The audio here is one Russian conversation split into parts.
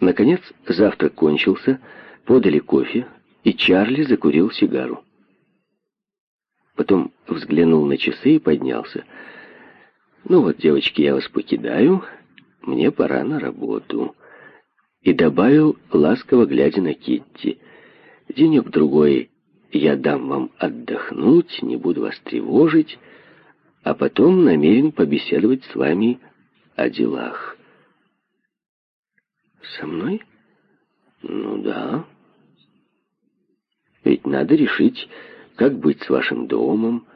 Наконец завтрак кончился, подали кофе, и Чарли закурил сигару. Потом взглянул на часы и поднялся. «Ну вот, девочки, я вас покидаю, мне пора на работу». И добавил, ласково глядя на Китти, «Денек-другой я дам вам отдохнуть, не буду вас тревожить, а потом намерен побеседовать с вами о делах». «Со мной?» «Ну да». «Ведь надо решить, как быть с вашим домом,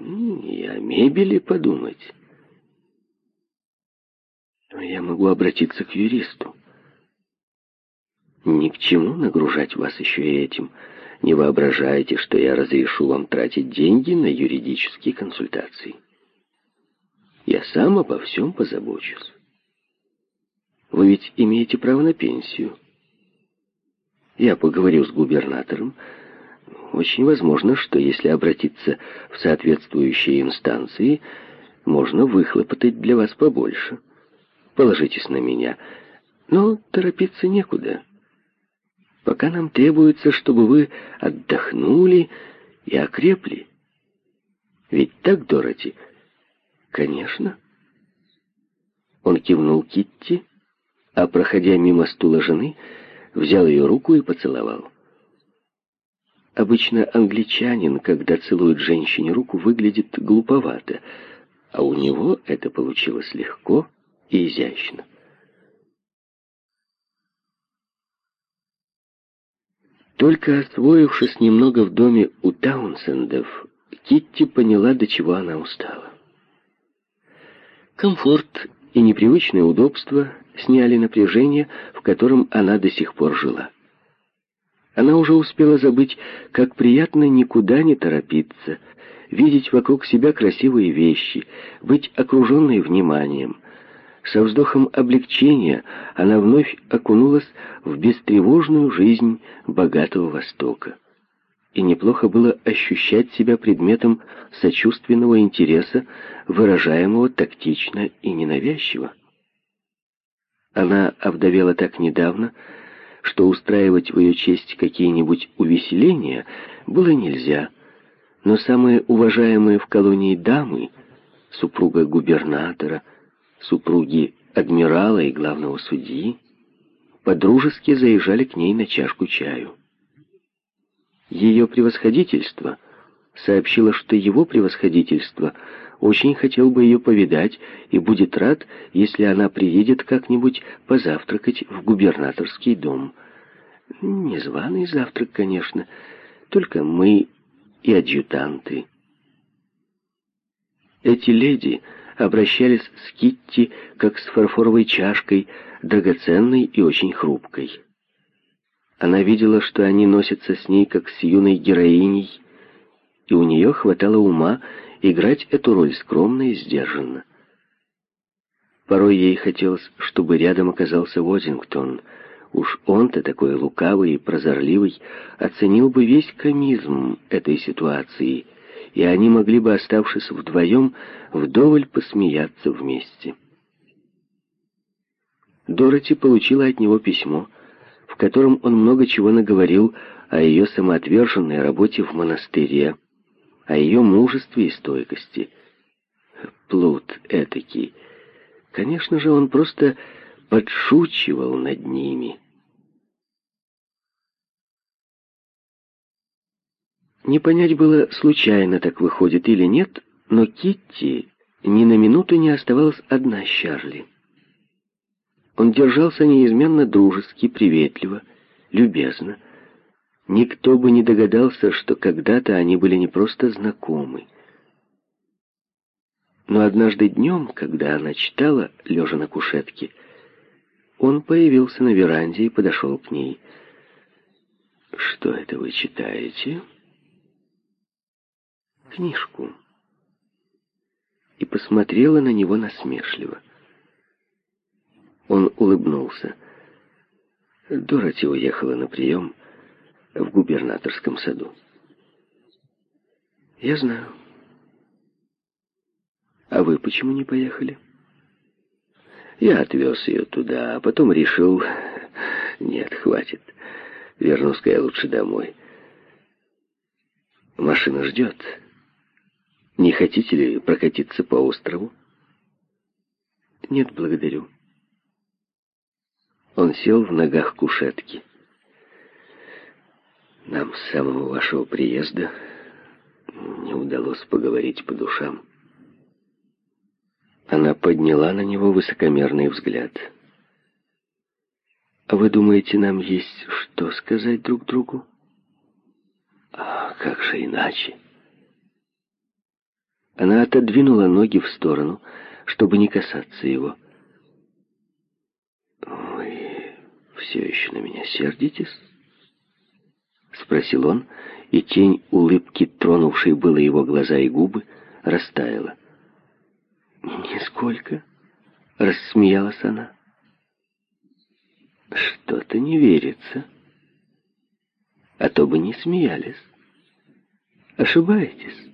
и о мебели подумать». «Я могу обратиться к юристу». «Ни к чему нагружать вас еще и этим. Не воображайте, что я разрешу вам тратить деньги на юридические консультации. Я сам обо всем позабочусь». Вы ведь имеете право на пенсию. Я поговорю с губернатором. Очень возможно, что если обратиться в соответствующие инстанции, можно выхлопотать для вас побольше. Положитесь на меня. Но торопиться некуда. Пока нам требуется, чтобы вы отдохнули и окрепли. Ведь так, Дороти? Конечно. Он кивнул Китти, а, проходя мимо стула жены, взял ее руку и поцеловал. Обычно англичанин, когда целует женщине руку, выглядит глуповато, а у него это получилось легко и изящно. Только освоившись немного в доме у Таунсендов, Китти поняла, до чего она устала. Комфорт и непривычное удобство сняли напряжение, в котором она до сих пор жила. Она уже успела забыть, как приятно никуда не торопиться, видеть вокруг себя красивые вещи, быть окруженной вниманием. Со вздохом облегчения она вновь окунулась в бестревожную жизнь богатого Востока. И неплохо было ощущать себя предметом сочувственного интереса, выражаемого тактично и ненавязчиво. Она овдовела так недавно, что устраивать в ее честь какие-нибудь увеселения было нельзя. Но самые уважаемые в колонии дамы, супруга губернатора, супруги адмирала и главного судьи, подружески заезжали к ней на чашку чаю. Ее превосходительство сообщило, что его превосходительство очень хотел бы ее повидать и будет рад, если она приедет как-нибудь позавтракать в губернаторский дом. Незваный завтрак, конечно, только мы и адъютанты. Эти леди обращались с Китти как с фарфоровой чашкой, драгоценной и очень хрупкой. Она видела, что они носятся с ней как с юной героиней, и у нее хватало ума играть эту роль скромно и сдержанно. Порой ей хотелось, чтобы рядом оказался Уозингтон. Уж он-то такой лукавый и прозорливый оценил бы весь комизм этой ситуации, и они могли бы, оставшись вдвоем, вдоволь посмеяться вместе. Дороти получила от него письмо, котором он много чего наговорил о ее самоотверженной работе в монастыре, о ее мужестве и стойкости. Плут этакий. Конечно же, он просто подшучивал над ними. Не понять было, случайно так выходит или нет, но Китти ни на минуту не оставалась одна с Чарли. Он держался неизменно дружески, приветливо, любезно, Никто бы не догадался, что когда-то они были не просто знакомы. Но однажды днем, когда она читала, лежа на кушетке, он появился на веранде и подошел к ней. «Что это вы читаете?» «Книжку». И посмотрела на него насмешливо. Он улыбнулся. Дороти уехала на прием в губернаторском саду. Я знаю. А вы почему не поехали? Я отвез ее туда, а потом решил, Нет, хватит. Вернусь-ка я лучше домой. Машина ждет. Не хотите ли прокатиться по острову? Нет, благодарю. Он сел в ногах кушетки. Нам с самого вашего приезда не удалось поговорить по душам. Она подняла на него высокомерный взгляд. «А вы думаете, нам есть что сказать друг другу?» «А как же иначе?» Она отодвинула ноги в сторону, чтобы не касаться его. «Вы все еще на меня сердитесь?» Спросил он, и тень улыбки, тронувшей было его глаза и губы, растаяла. «Нисколько», — рассмеялась она. «Что-то не верится. А то бы не смеялись. Ошибаетесь.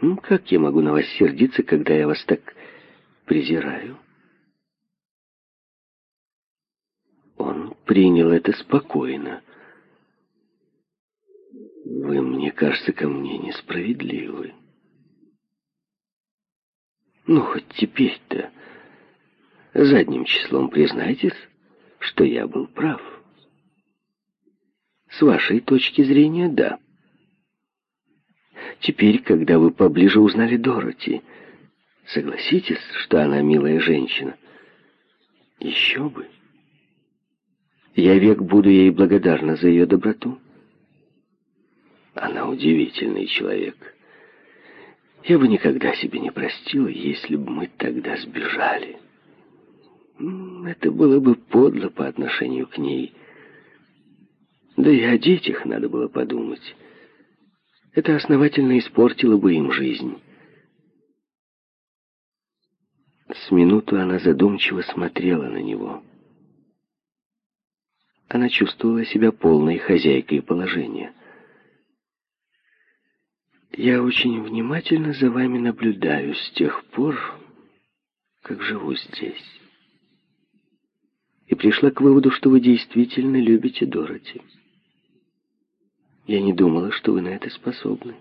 Ну, как я могу на вас сердиться, когда я вас так презираю?» Он принял это спокойно. «Вы, мне кажется, ко мне несправедливы». Ну, хоть теперь-то задним числом признайтесь, что я был прав. С вашей точки зрения, да. Теперь, когда вы поближе узнали Дороти, согласитесь, что она милая женщина? Еще бы. Я век буду ей благодарна за ее доброту. Она удивительный человек. Я бы никогда себе не простила, если бы мы тогда сбежали. Это было бы подло по отношению к ней. Да и о детях надо было подумать. Это основательно испортило бы им жизнь. С минуту она задумчиво смотрела на него. Она чувствовала себя полной хозяйкой положения. Я очень внимательно за вами наблюдаю с тех пор, как живу здесь. И пришла к выводу, что вы действительно любите Дороти. Я не думала, что вы на это способны.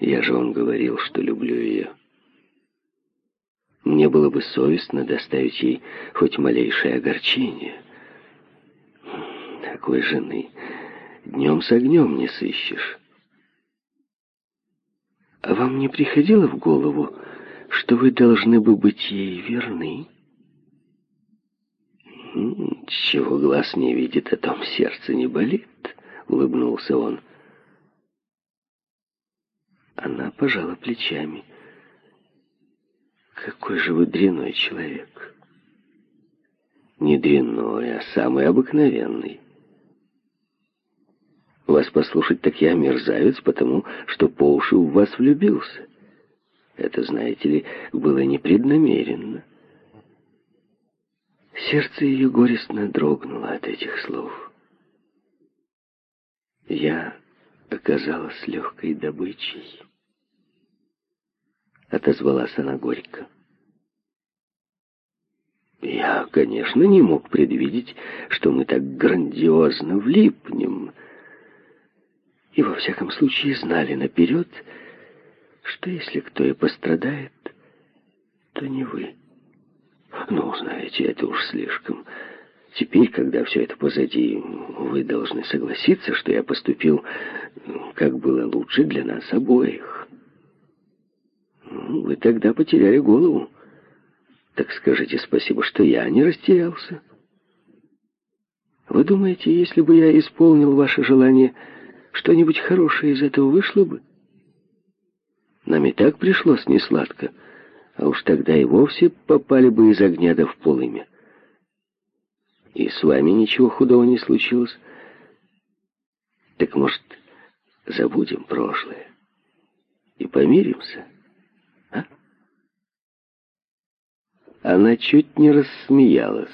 Я же вам говорил, что люблю ее. Мне было бы совестно доставить ей хоть малейшее огорчение. Такой жены днем с огнем не сыщешь. А вам не приходило в голову, что вы должны бы быть ей верны? Чего глаз не видит, о том сердце не болит, улыбнулся он. Она пожала плечами. Какой же вы дряной человек. Не дряной, а самый обыкновенный. Вас послушать, так я мерзавец, потому что по уши в вас влюбился. Это, знаете ли, было непреднамеренно. Сердце ее горестно дрогнуло от этих слов. Я оказалась легкой добычей. Отозвалась она горько. Я, конечно, не мог предвидеть, что мы так грандиозно влипнем, — и во всяком случае знали наперед, что если кто и пострадает, то не вы. Ну, знаете, это уж слишком. Теперь, когда все это позади, вы должны согласиться, что я поступил, как было лучше для нас обоих. Вы тогда потеряли голову. Так скажите спасибо, что я не растерялся. Вы думаете, если бы я исполнил ваше желание что-нибудь хорошее из этого вышло бы? Нам и так пришлось несладко, а уж тогда и вовсе попали бы из огня да в полымя. И с вами ничего худого не случилось. Так, может, забудем прошлое и помиримся, а? Она чуть не рассмеялась.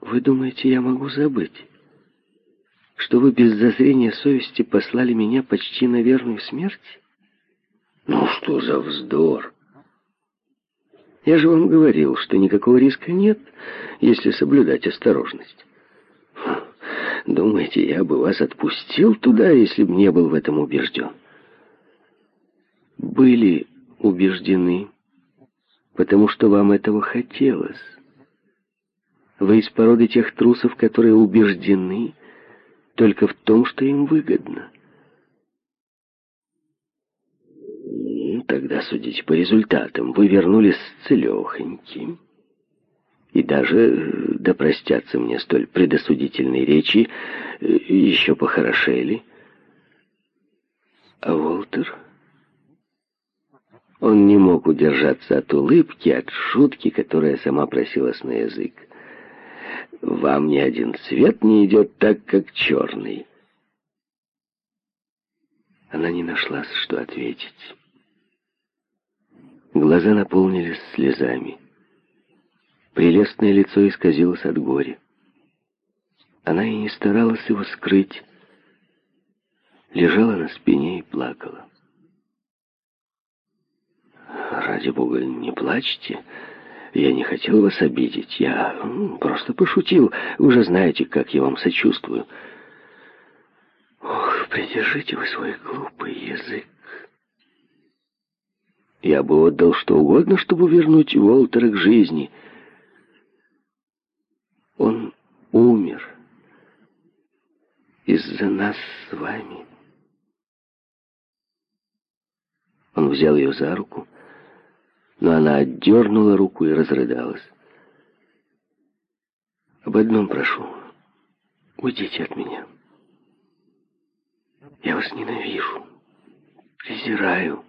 Вы думаете, я могу забыть? Что вы без зазрения совести послали меня почти на верную смерть? Ну что за вздор? Я же вам говорил, что никакого риска нет, если соблюдать осторожность. Думаете, я бы вас отпустил туда, если бы не был в этом убежден? Были убеждены, потому что вам этого хотелось. Вы из породы тех трусов, которые убеждены только в том, что им выгодно. Тогда судите по результатам. Вы вернулись целехоньким. И даже, э, да простятся мне столь предосудительной речи, э, еще похорошели. А Волтер... Он не мог удержаться от улыбки, от шутки, которая сама просилась на язык. «Вам ни один цвет не идет так, как черный». Она не нашлась, что ответить. Глаза наполнились слезами. Прелестное лицо исказилось от горя. Она и не старалась его скрыть. Лежала на спине и плакала. «Ради бога, не плачьте. Я не хотел вас обидеть. Я просто пошутил. Вы же знаете, как я вам сочувствую». «Ох, придержите вы свой глупый язык. Я бы отдал что угодно, чтобы вернуть Уолтера к жизни». Он умер из-за нас с вами. Он взял ее за руку, но она отдернула руку и разрыдалась. «Об одном прошу. Уйдите от меня. Я вас ненавижу, презираю».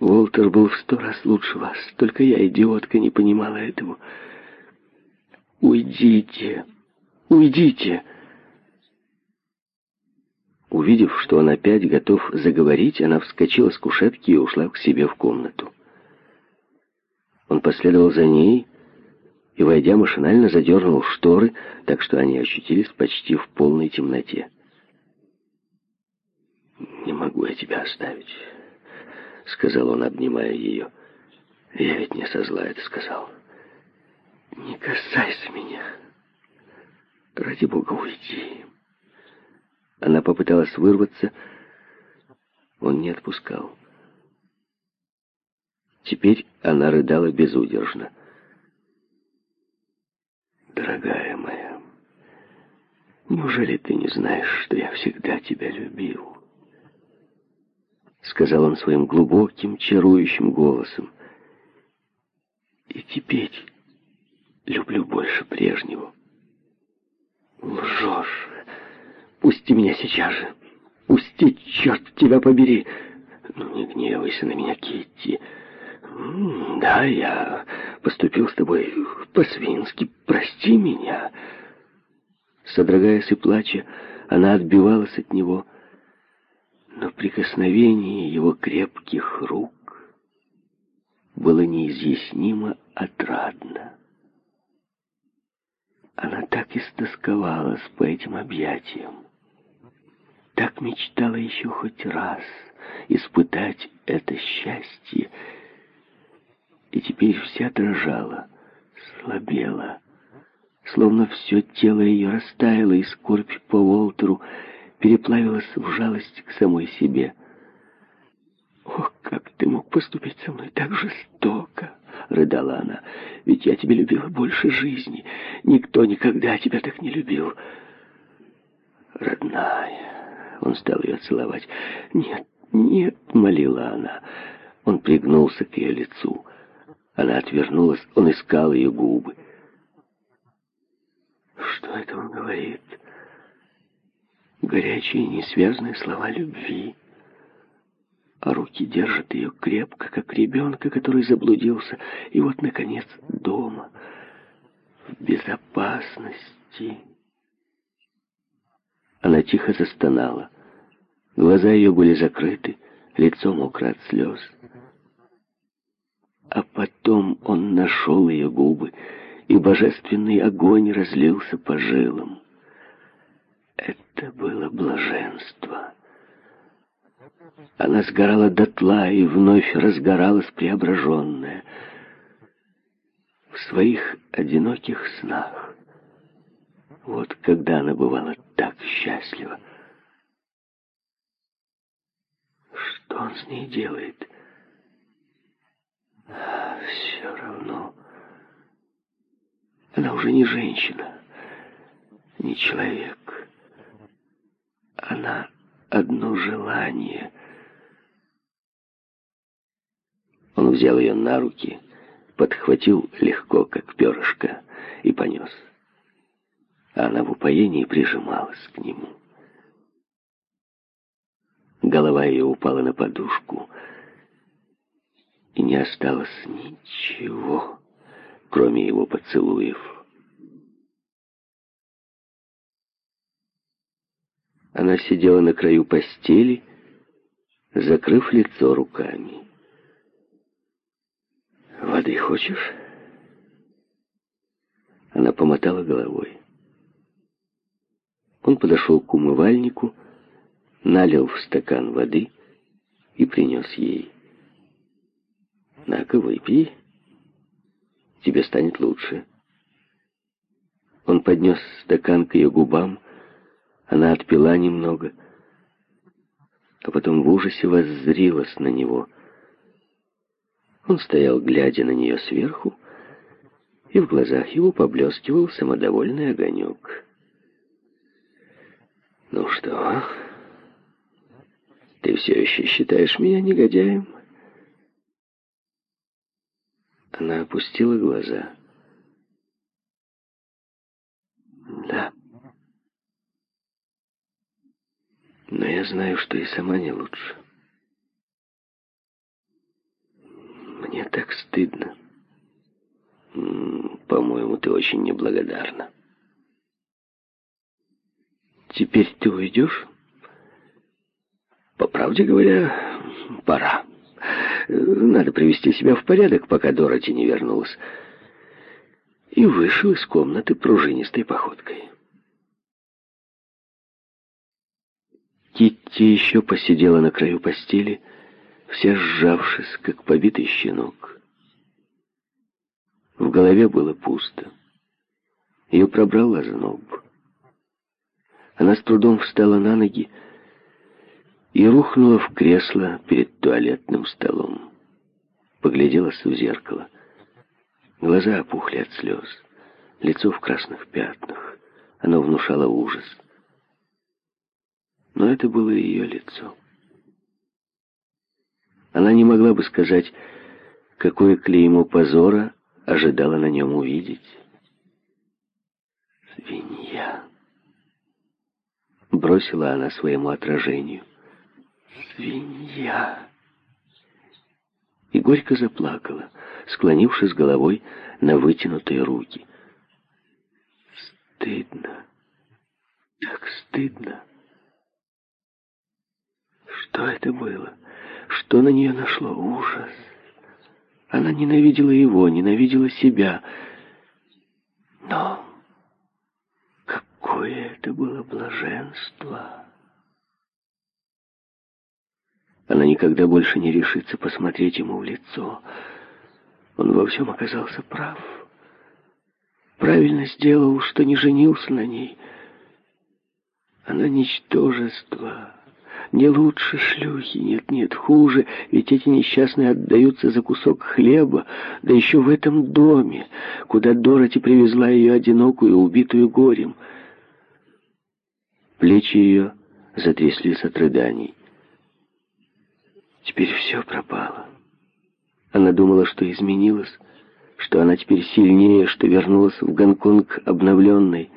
Уолтер был в сто раз лучше вас, только я, идиотка, не понимала этого. «Уйдите! Уйдите!» Увидев, что он опять готов заговорить, она вскочила с кушетки и ушла к себе в комнату. Он последовал за ней и, войдя, машинально задернул шторы, так что они очутились почти в полной темноте. «Не могу я тебя оставить», — сказал он, обнимая ее. «Я ведь не со зла это сказал». Не касайся меня. Ради бога, уйди. Она попыталась вырваться. Он не отпускал. Теперь она рыдала безудержно. «Дорогая моя, неужели ты не знаешь, что я всегда тебя любил?» Сказал он своим глубоким, чарующим голосом. «И теперь люблю больше прежнего. Лжешь. Пусти меня сейчас же. Пусти, черт тебя побери. Ну, не гневайся на меня, Китти. Да, я поступил с тобой по-свински. Прости меня. Содрогаясь и плача, она отбивалась от него, но прикосновение его крепких рук было неизъяснимо отрадно. Она так истосковалась по этим объятиям. Так мечтала еще хоть раз испытать это счастье. И теперь вся дрожала, слабела. Словно все тело ее растаяло, и скорбь по Волтеру переплавилась в жалость к самой себе. «Ох, как ты мог поступить со мной так жестоко!» — рыдала она. «Ведь я тебя любила больше жизни. Никто никогда тебя так не любил». «Родная!» — он стал ее целовать. «Нет, нет!» — молила она. Он пригнулся к ее лицу. Она отвернулась, он искал ее губы. Что это он говорит? Горячие, несвязные слова любви а руки держат ее крепко, как ребенка, который заблудился, и вот, наконец, дома, в безопасности. Она тихо застонала. Глаза ее были закрыты, лицо мокро от слез. А потом он нашел ее губы, и божественный огонь разлился по жилам. Это было блаженство. Она сгорала дотла и вновь разгоралась преображенная. В своих одиноких снах. Вот когда она бывала так счастлива. Что он с ней делает? Все равно. Она уже не женщина, не человек. Она одно желание. Он взял ее на руки, подхватил легко, как перышко, и понес. А она в упоении прижималась к нему. Голова ее упала на подушку, и не осталось ничего, кроме его поцелуев. Она сидела на краю постели, закрыв лицо руками. «Воды хочешь?» Она помотала головой. Он подошел к умывальнику, налил в стакан воды и принес ей. «На-ка, выпей, тебе станет лучше». Он поднес стакан к ее губам, она отпила немного, а потом в ужасе воззрилась на него. Он стоял, глядя на нее сверху, и в глазах его поблескивал самодовольный огонек. «Ну что, ты все еще считаешь меня негодяем?» Она опустила глаза. «Да». Но я знаю, что и сама не лучше. Мне так стыдно. По-моему, ты очень неблагодарна. Теперь ты уйдешь? Правде говоря, пора. Надо привести себя в порядок, пока Дороти не вернулась. И вышел из комнаты пружинистой походкой. Китти еще посидела на краю постели, вся сжавшись, как побитый щенок. В голове было пусто. Ее пробрал озноб. Она с трудом встала на ноги и рухнула в кресло перед туалетным столом. Погляделась в зеркало. Глаза опухли от слез, лицо в красных пятнах. Оно внушало ужас но это было ее лицо. Она не могла бы сказать, какое клеймо позора ожидала на нем увидеть. «Свинья!» Бросила она своему отражению. «Свинья!» И горько заплакала, склонившись головой на вытянутые руки. «Стыдно! Так стыдно!» Что это было? Что на нее нашло? Ужас. Она ненавидела его, ненавидела себя. Но какое это было блаженство! Она никогда больше не решится посмотреть ему в лицо. Он во всем оказался прав. Правильно сделал, что не женился на ней. Она ничтожество. Не лучше шлюхи, нет-нет, хуже, ведь эти несчастные отдаются за кусок хлеба, да еще в этом доме, куда Дороти привезла ее одинокую, убитую горем. Плечи ее затряслись от рыданий. Теперь все пропало. Она думала, что изменилась, что она теперь сильнее, что вернулась в Гонконг обновленной.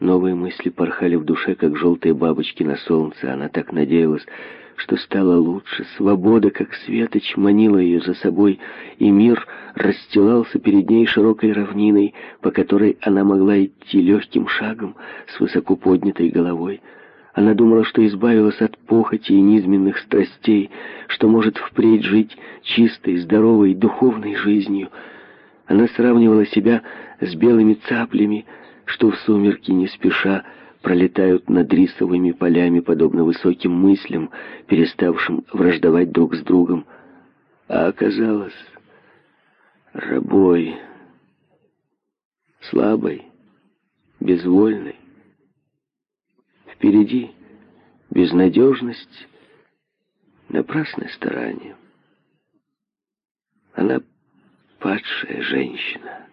Новые мысли порхали в душе, как желтые бабочки на солнце. Она так надеялась, что стало лучше. Свобода, как светоч, манила ее за собой, и мир расстилался перед ней широкой равниной, по которой она могла идти легким шагом с высоко поднятой головой. Она думала, что избавилась от похоти и низменных страстей, что может впредь жить чистой, здоровой, духовной жизнью. Она сравнивала себя с белыми цаплями, что в сумерки не спеша пролетают над рисовыми полями, подобно высоким мыслям, переставшим враждовать друг с другом. А оказалось рабой, слабой, безвольной. Впереди безнадежность, напрасное старание. Она падшая женщина.